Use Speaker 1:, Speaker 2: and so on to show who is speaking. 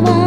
Speaker 1: ま